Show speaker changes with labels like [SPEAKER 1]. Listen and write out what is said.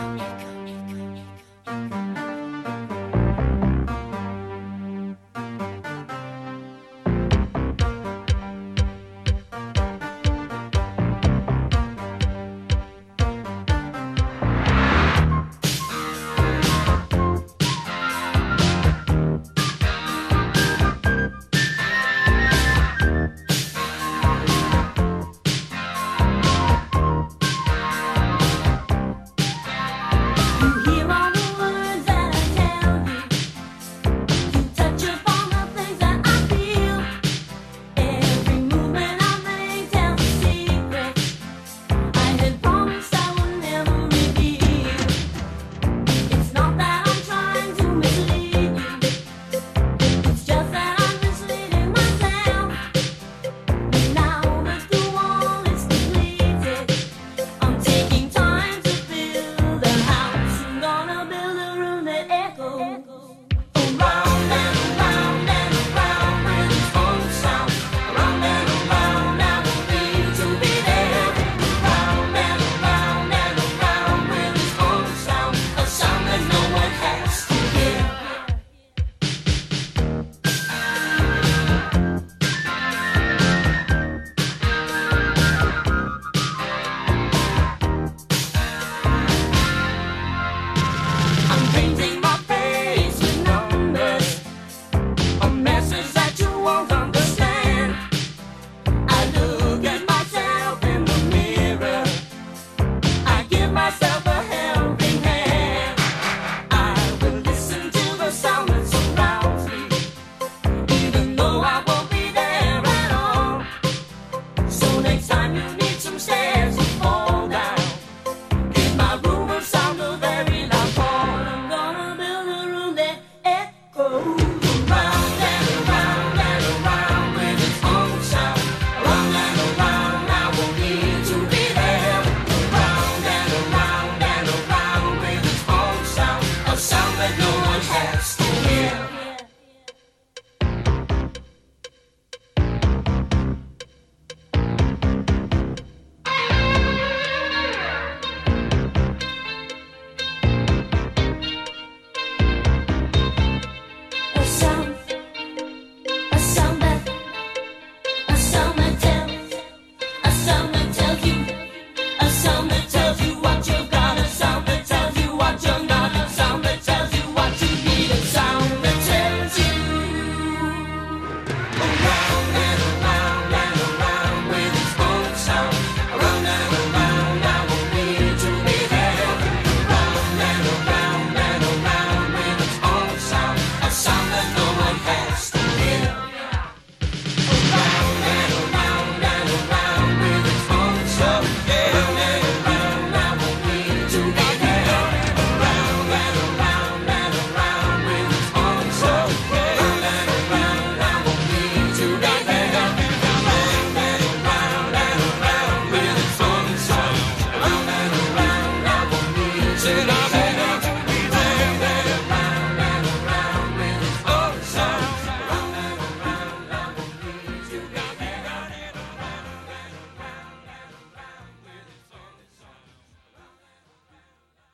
[SPEAKER 1] come. Ring, ring.